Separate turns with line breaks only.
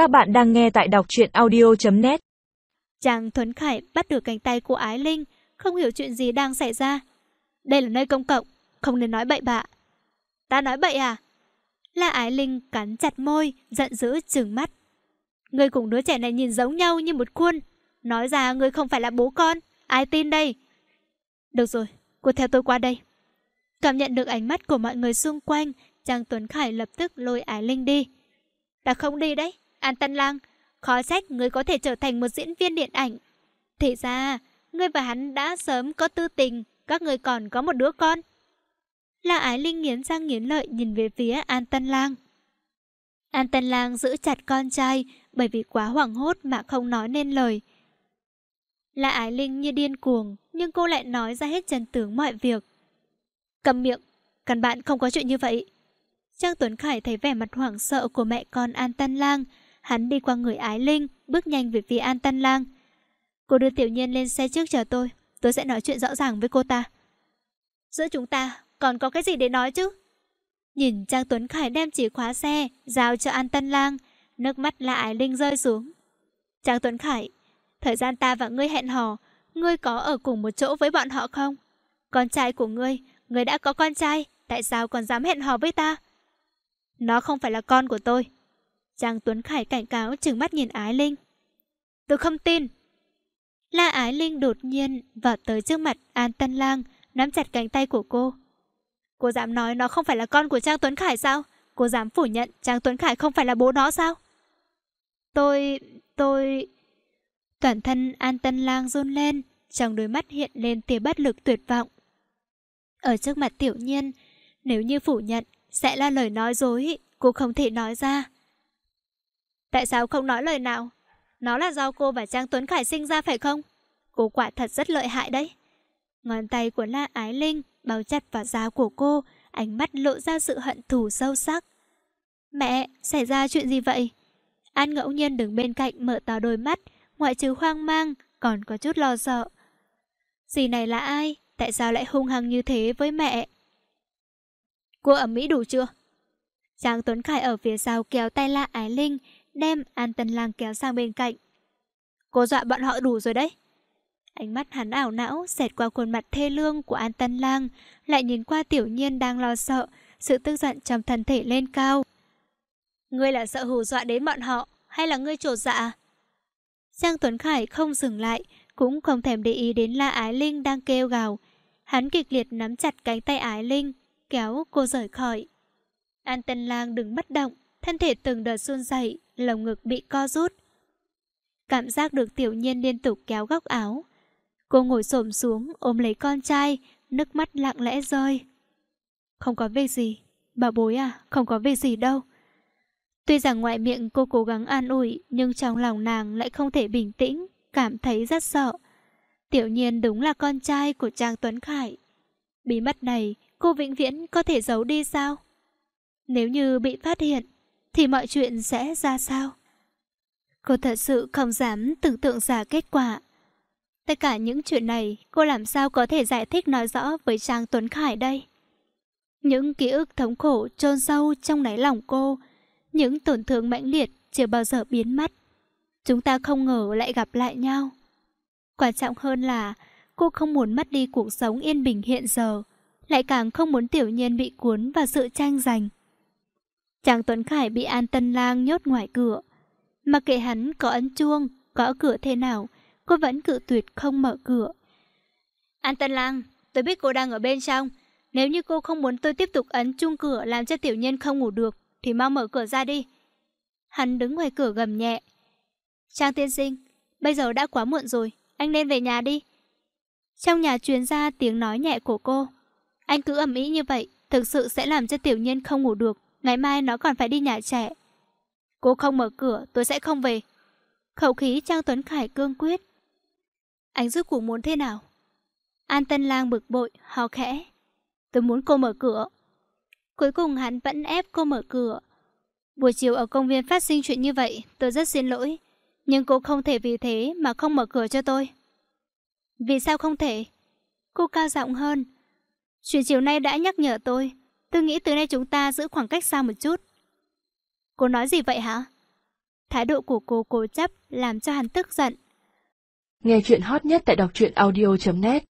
Các bạn đang nghe tại đọc truyện audio.net
Chàng Tuấn Khải bắt được cánh tay của Ái Linh, không hiểu chuyện gì đang xảy ra. Đây là nơi công cộng, không nên nói bậy bạ. Ta nói bậy à? La Ái Linh cắn chặt môi, giận dữ trừng mắt. Người cùng đứa trẻ này nhìn giống nhau như một khuôn. Nói ra người không phải là bố con, ai tin đây? Được rồi, cô theo tôi qua đây. Cảm nhận được ánh mắt của mọi người xung quanh, chàng Tuấn Khải lập tức lôi Ái Linh đi. Ta không đi đấy, An Tân Lang, khó trách người có thể trở thành một diễn viên điện ảnh. Thì ra, ngươi và hắn đã sớm có tư tình, các người còn có một đứa con. La Ái Linh nghiến răng nghiến lợi nhìn về phía An Tân Lang. An Tân Lang giữ chặt con trai bởi vì quá hoảng hốt mà không nói nên lời. La Ái Linh như điên cuồng, nhưng cô lại nói ra hết chân tướng mọi việc. Cầm miệng, căn bạn không có chuyện như vậy. Trang Tuấn Khải thấy vẻ mặt hoảng sợ của mẹ con An Tân Lang. Hắn đi qua người Ái Linh, bước nhanh về phía An Tân Lang. Cô đưa tiểu nhiên lên xe trước chờ tôi. Tôi sẽ nói chuyện rõ ràng với cô ta. Giữa chúng ta còn có cái gì để nói chứ? Nhìn Trang Tuấn Khải đem chìa khóa xe, giao cho An Tân Lang. Nước mắt là Ái Linh rơi xuống. Trang Tuấn Khải, thời gian ta và ngươi hẹn hò, ngươi có ở cùng một chỗ với bọn họ không? Con trai của ngươi, ngươi đã có con trai, tại sao còn dám hẹn hò với ta? Nó không phải là con của tôi. Trang Tuấn Khải cảnh cáo chừng mắt nhìn Ái Linh. Tôi không tin. La Ái Linh đột nhiên vọt tới trước mặt An Tân Lang, nắm chặt cánh tay của cô. Cô dám nói nó không phải là con của Trang Tuấn Khải sao? Cô dám phủ nhận Trang Tuấn Khải không phải là bố nó sao? Tôi... tôi... Toàn thân An Tân Lang run lên, trong đôi mắt hiện lên tia bất lực tuyệt vọng. Ở trước mặt tiểu nhiên, nếu như phủ nhận, sẽ là lời nói dối, cô không thể nói ra. Tại sao không nói lời nào? Nó là do cô và Trang Tuấn Khải sinh ra phải không? Cô quả thật rất lợi hại đấy. Ngón tay của La Ái Linh bao chặt vào da của cô, ánh mắt lộ ra sự hận thù sâu sắc. Mẹ, xảy ra chuyện gì vậy? An ngẫu nhiên đứng bên cạnh mở to đôi mắt, ngoại trừ hoang mang, còn có chút lo sợ. Dì này là ai? Tại sao lại hung hăng như thế với mẹ? Cô ẩm mỹ đủ chưa? Trang Tuấn Khải ở phía sau kéo tay La Ái Linh, đem An Tân Lang kéo sang bên cạnh. Cô dọa bọn họ đủ rồi đấy. Ánh mắt hắn ảo não xẹt qua khuôn mặt thê lương của An Tân Lang, lại nhìn qua tiểu nhiên đang lo sợ, sự tức giận trong thân thể lên cao. Ngươi là sợ hù dọa đến bọn họ, hay là ngươi trột dạ? Giang Tuấn Khải không dừng lại, cũng không thèm để ý đến La Ái Linh đang kêu gào. Hắn kịch liệt nắm chặt cánh tay Ái Linh, kéo cô rời khỏi. An Tân Lang đứng bất động, thân thể từng đợt run rẩy, lồng ngực bị co rút. Cảm giác được tiểu nhiên liên tục kéo góc áo. Cô ngồi xổm xuống, ôm lấy con trai, nước mắt lặng lẽ rơi. Không có việc gì, bà bối à, không có việc gì đâu. Tuy rằng ngoại miệng cô cố gắng an ủi, nhưng trong lòng nàng lại không thể bình tĩnh, cảm thấy rất sợ. Tiểu nhiên đúng là con trai của Trang Tuấn Khải. Bí mật này, cô vĩnh viễn có thể giấu đi sao? Nếu như bị phát hiện, thì mọi chuyện sẽ ra sao? Cô thật sự không dám tưởng tượng ra kết quả. Tất cả những chuyện này, cô làm sao có thể giải thích nói rõ với Trang Tuấn Khải đây? Những ký ức thống khổ chôn sâu trong đáy lòng cô, những tổn thương mãnh liệt chưa bao giờ biến mất. Chúng ta không ngờ lại gặp lại nhau. Quan trọng hơn là cô không muốn mất đi cuộc sống yên bình hiện giờ, lại càng không muốn tiểu nhiên bị cuốn vào sự tranh giành. Chàng Tuấn Khải bị An Tân Lang nhốt ngoài cửa. Mặc kệ hắn có ấn chuông, có cửa thế nào, cô vẫn cự tuyệt không mở cửa. An Tân Lang, tôi biết cô đang ở bên trong. Nếu như cô không muốn tôi tiếp tục ấn chuông cửa làm cho tiểu nhân không ngủ được, thì mau mở cửa ra đi. Hắn đứng ngoài cửa gầm nhẹ. Trang tiên sinh, bây giờ đã quá muộn rồi, anh nên về nhà đi. Trong nhà truyền ra tiếng nói nhẹ của cô. Anh cứ ẩm ý như vậy, thực sự sẽ làm cho tiểu nhân không ngủ được. Ngày mai nó còn phải đi nhà trẻ. Cô không mở cửa, tôi sẽ không về. Khẩu khí Trang Tuấn Khải cương quyết. Anh giúp cuộc muốn thế nào? An Tân Lang bực bội, ho khẽ. Tôi muốn cô mở cửa. Cuối cùng hắn vẫn ép cô mở cửa. Buổi chiều ở công viên phát sinh chuyện như vậy, tôi rất xin lỗi. Nhưng cô không thể vì thế mà không mở cửa cho tôi. Vì sao không thể? Cô cao giọng hơn. Chuyện chiều nay đã nhắc nhở tôi. Tôi nghĩ từ nay chúng ta giữ khoảng cách xa một chút. Cô nói gì vậy hả? Thái độ của cô cố chấp làm cho hắn tức giận.
Nghe chuyện hot nhất tại đọc truyện audio.net